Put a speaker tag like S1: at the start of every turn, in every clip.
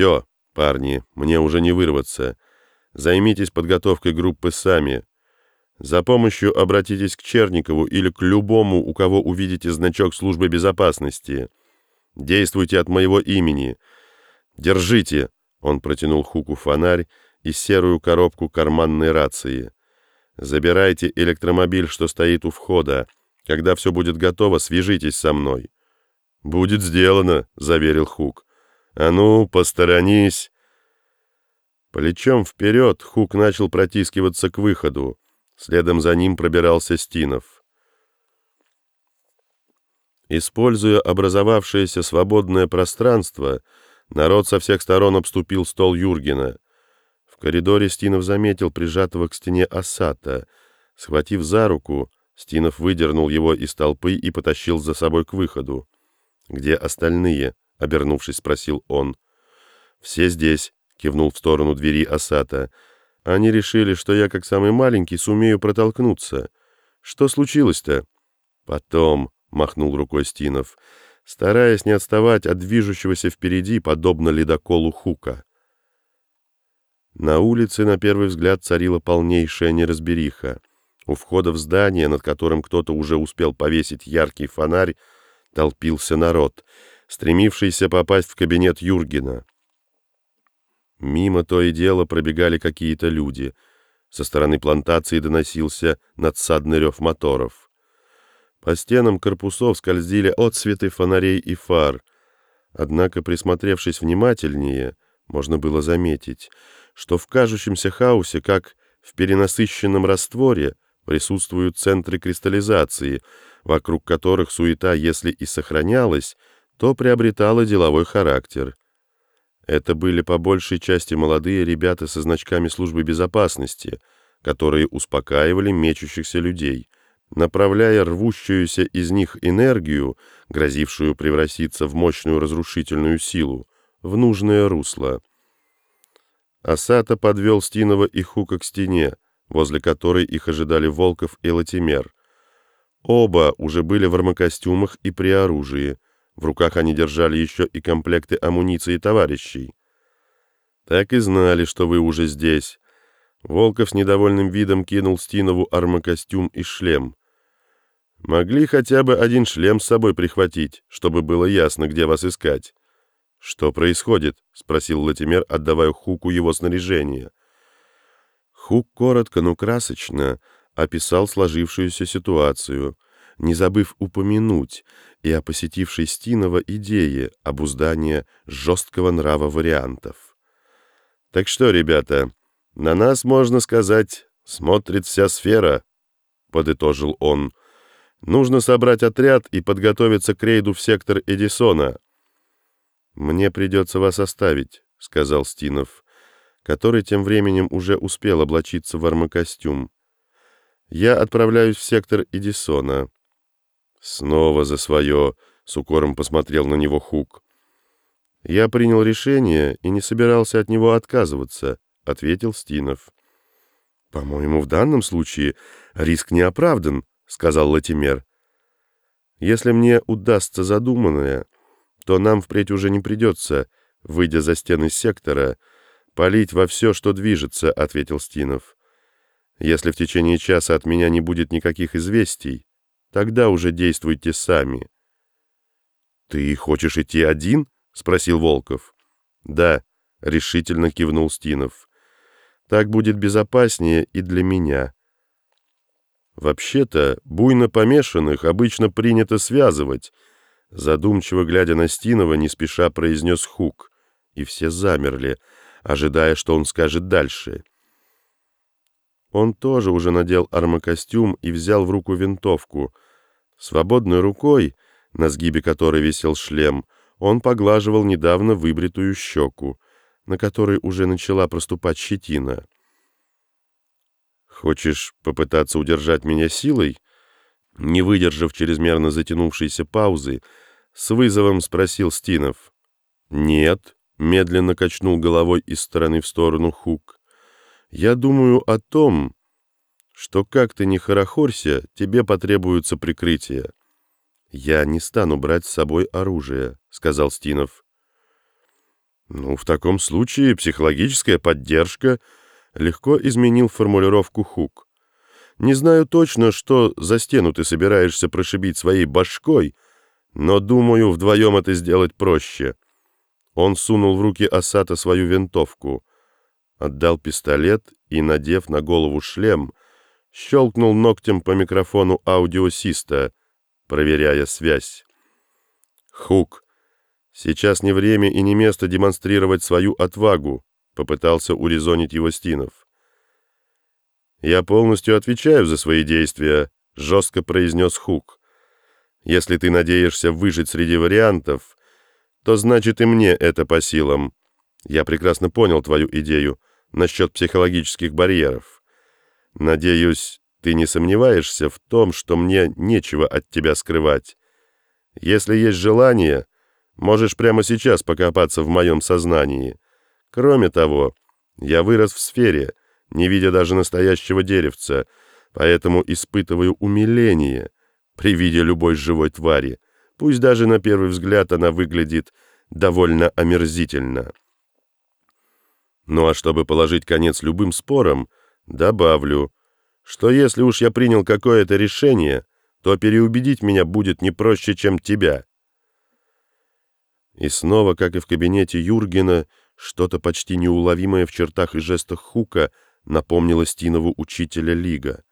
S1: «Все, парни, мне уже не вырваться. Займитесь подготовкой группы сами. За помощью обратитесь к Черникову или к любому, у кого увидите значок службы безопасности. Действуйте от моего имени. Держите!» Он протянул Хуку фонарь и серую коробку карманной рации. «Забирайте электромобиль, что стоит у входа. Когда все будет готово, свяжитесь со мной». «Будет сделано», — заверил Хук. «А ну, посторонись!» Плечом вперед Хук начал протискиваться к выходу. Следом за ним пробирался Стинов. Используя образовавшееся свободное пространство, народ со всех сторон обступил стол Юргена. В коридоре Стинов заметил прижатого к стене Асата. Схватив за руку, Стинов выдернул его из толпы и потащил за собой к выходу. «Где остальные?» — обернувшись, спросил он. «Все здесь», — кивнул в сторону двери Асата. «Они решили, что я, как самый маленький, сумею протолкнуться. Что случилось-то?» «Потом», — махнул рукой Стинов, стараясь не отставать от движущегося впереди, подобно ледоколу Хука. На улице, на первый взгляд, царила полнейшая неразбериха. У входа в здание, над которым кто-то уже успел повесить яркий фонарь, толпился народ, стремившийся попасть в кабинет Юргена. Мимо то и дело пробегали какие-то люди. Со стороны плантации доносился надсадный рев моторов. По стенам корпусов скользили отсветы фонарей и фар. Однако, присмотревшись внимательнее, можно было заметить, что в кажущемся хаосе, как в перенасыщенном растворе, присутствуют центры кристаллизации — вокруг которых суета, если и сохранялась, то приобретала деловой характер. Это были по большей части молодые ребята со значками службы безопасности, которые успокаивали мечущихся людей, направляя рвущуюся из них энергию, грозившую превратиться в мощную разрушительную силу, в нужное русло. Асата подвел Стинова и Хука к стене, возле которой их ожидали Волков и Латимер. Оба уже были в армокостюмах и при оружии. В руках они держали еще и комплекты амуниции товарищей. «Так и знали, что вы уже здесь». Волков с недовольным видом кинул Стинову армокостюм и шлем. «Могли хотя бы один шлем с собой прихватить, чтобы было ясно, где вас искать». «Что происходит?» — спросил Латимер, отдавая Хуку его снаряжение. Хук коротко, но красочно описал сложившуюся ситуацию, не забыв упомянуть и о посетившей Стинова идее обуздания жесткого нрава вариантов. «Так что, ребята, на нас, можно сказать, смотрит вся сфера», — подытожил он. «Нужно собрать отряд и подготовиться к рейду в сектор Эдисона». «Мне придется вас оставить», — сказал Стинов, который тем временем уже успел облачиться в армокостюм. Я отправляюсь в сектор Эдисона. Снова за свое, с укором посмотрел на него Хук. Я принял решение и не собирался от него отказываться, ответил Стинов. По-моему, в данном случае риск не оправдан, сказал Латимер. Если мне удастся задуманное, то нам впредь уже не придется, выйдя за стены сектора, палить во все, что движется, ответил Стинов. Если в течение часа от меня не будет никаких известий, тогда уже действуйте сами. «Ты хочешь идти один?» — спросил Волков. «Да», — решительно кивнул Стинов. «Так будет безопаснее и для меня». «Вообще-то, буйно помешанных обычно принято связывать», задумчиво глядя на Стинова, не спеша произнес Хук, и все замерли, ожидая, что он скажет дальше. Он тоже уже надел армокостюм и взял в руку винтовку. Свободной рукой, на сгибе которой висел шлем, он поглаживал недавно выбритую щеку, на которой уже начала проступать щетина. «Хочешь попытаться удержать меня силой?» Не выдержав чрезмерно затянувшейся паузы, с вызовом спросил Стинов. «Нет», — медленно качнул головой из стороны в сторону Хук. Я думаю о том, что как ты не хорохорься, тебе потребуется прикрытие. Я не стану брать с собой оружие, сказал Стинов. Ну, в таком случае психологическая поддержка легко изменил формулировку Хук. Не знаю точно, что за стену ты собираешься прошибить своей башкой, но, думаю, вдвоем это сделать проще. Он сунул в руки Асата свою винтовку, отдал пистолет и, надев на голову шлем, щелкнул ногтем по микрофону аудиосиста, проверяя связь. «Хук, сейчас не время и не место демонстрировать свою отвагу», попытался урезонить его Стинов. «Я полностью отвечаю за свои действия», — жестко произнес Хук. «Если ты надеешься выжить среди вариантов, то значит и мне это по силам. Я прекрасно понял твою идею насчет психологических барьеров. Надеюсь, ты не сомневаешься в том, что мне нечего от тебя скрывать. Если есть желание, можешь прямо сейчас покопаться в моем сознании. Кроме того, я вырос в сфере, не видя даже настоящего деревца, поэтому испытываю умиление при виде любой живой твари, пусть даже на первый взгляд она выглядит довольно омерзительно. Ну а чтобы положить конец любым спорам, добавлю, что если уж я принял какое-то решение, то переубедить меня будет не проще, чем тебя. И снова, как и в кабинете Юргена, что-то почти неуловимое в чертах и жестах Хука напомнило Стинову учителя Лига.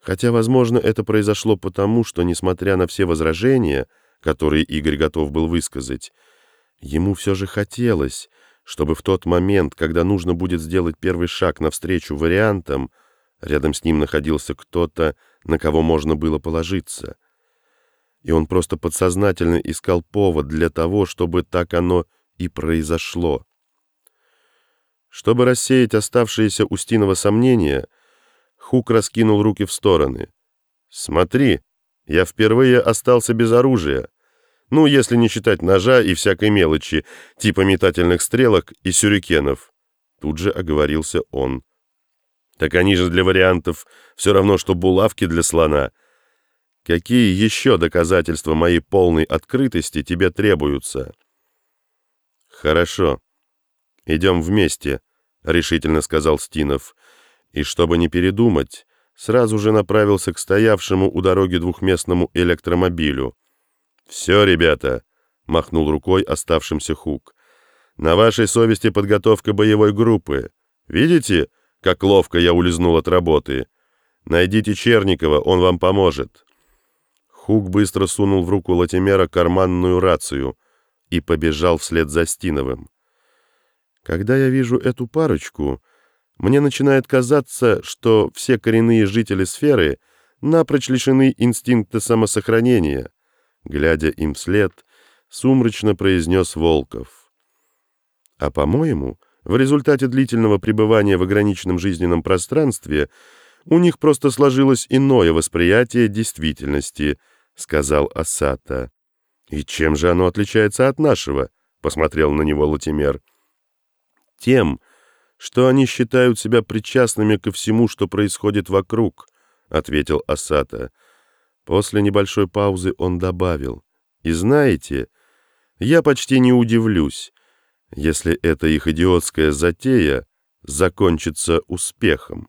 S1: Хотя, возможно, это произошло потому, что, несмотря на все возражения, которые Игорь готов был высказать, ему все же хотелось, чтобы в тот момент, когда нужно будет сделать первый шаг навстречу вариантам, рядом с ним находился кто-то, на кого можно было положиться. И он просто подсознательно искал повод для того, чтобы так оно и произошло. Чтобы рассеять оставшиеся у Стинова сомнения, Хук раскинул руки в стороны. «Смотри, я впервые остался без оружия. Ну, если не считать ножа и всякой мелочи, типа метательных стрелок и сюрикенов». Тут же оговорился он. «Так они же для вариантов все равно, что булавки для слона. Какие еще доказательства моей полной открытости тебе требуются?» «Хорошо. Идем вместе», — решительно сказал Стинов. И чтобы не передумать, сразу же направился к стоявшему у дороги двухместному электромобилю. «Все, ребята», — махнул рукой оставшимся Хук. «На вашей совести подготовка боевой группы. Видите, как ловко я улизнул от работы? Найдите Черникова, он вам поможет». Хук быстро сунул в руку Латимера карманную рацию и побежал вслед за Стиновым. Когда я вижу эту парочку, мне начинает казаться, что все коренные жители сферы напрочь лишены инстинкта самосохранения — глядя им вслед, сумрачно произнес Волков. А по-моему, в результате длительного пребывания в ограниченном жизненном пространстве у них просто сложилось иное восприятие действительности, сказал Асата. И чем же оно отличается от нашего? посмотрел на него Латимер. Тем, что они считают себя причастными ко всему, что происходит вокруг, ответил Асата. После небольшой паузы он добавил, «И знаете, я почти не удивлюсь, если эта их идиотская затея закончится успехом».